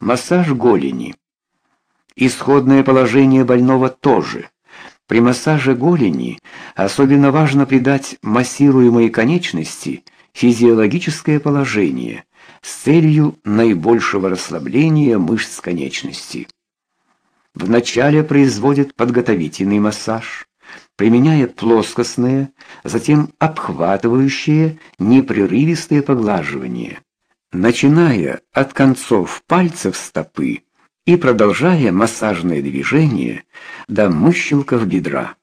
Массаж голени. Исходное положение больного тоже. При массаже голени особенно важно придать массируемой конечности физиологическое положение с целью наибольшего расслабления мышц конечности. Вначале производят подготовительный массаж, применяя плоскостное, затем обхватывающее, непрерывистое поглаживание начиная от концов пальцев стопы и продолжая массажное движение до мыщелков бедра.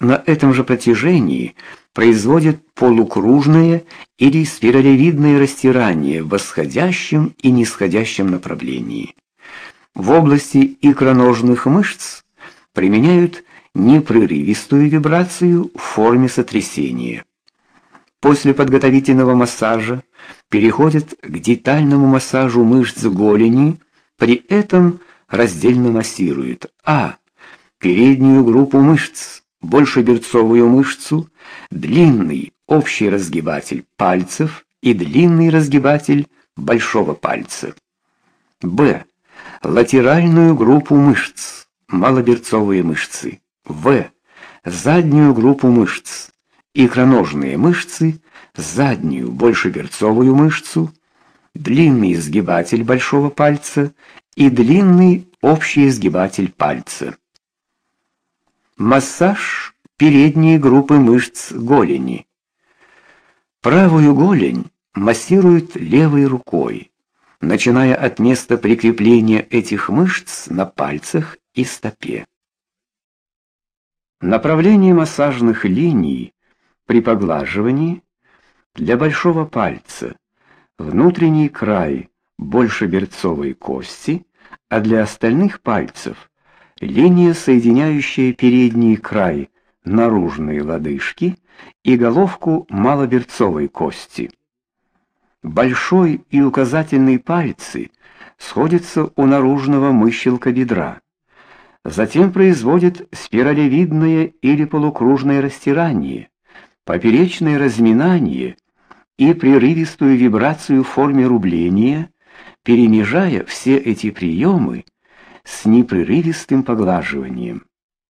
На этом же протяжении производят полукружное или спиралевидное растирание в восходящем и нисходящем направлении. В области икроножных мышц применяют непрерывистую вибрацию в форме сотрясения. После подготовительного массажа переходит к детальному массажу мышц голени, при этом раздельно массирует а. переднюю группу мышц, большеберцовую мышцу, длинный общий разгибатель пальцев и длинный разгибатель большого пальца. б. латеральную группу мышц, малоберцовые мышцы. в. заднюю группу мышц, икроножные мышцы, заднюю большеберцовую мышцу, длинный изгибатель большого пальца и длинный общий изгибатель пальца. Массаж передней группы мышц голени. Правую голень массируют левой рукой, начиная от места прикрепления этих мышц на пальцах и стопе. Направление массажных линий при поглаживании для большого пальца внутренний край больше берцовой кости, а для остальных пальцев линия, соединяющая передний край наружной лодыжки и головку малоберцовой кости. Большой и указательный пальцы сходятся у наружного мыщелка бедра. Затем производят спиралевидное или полукружное растирание поперечное разминание и прерывистую вибрацию в форме рубления, перемежая все эти приемы с непрерывистым поглаживанием.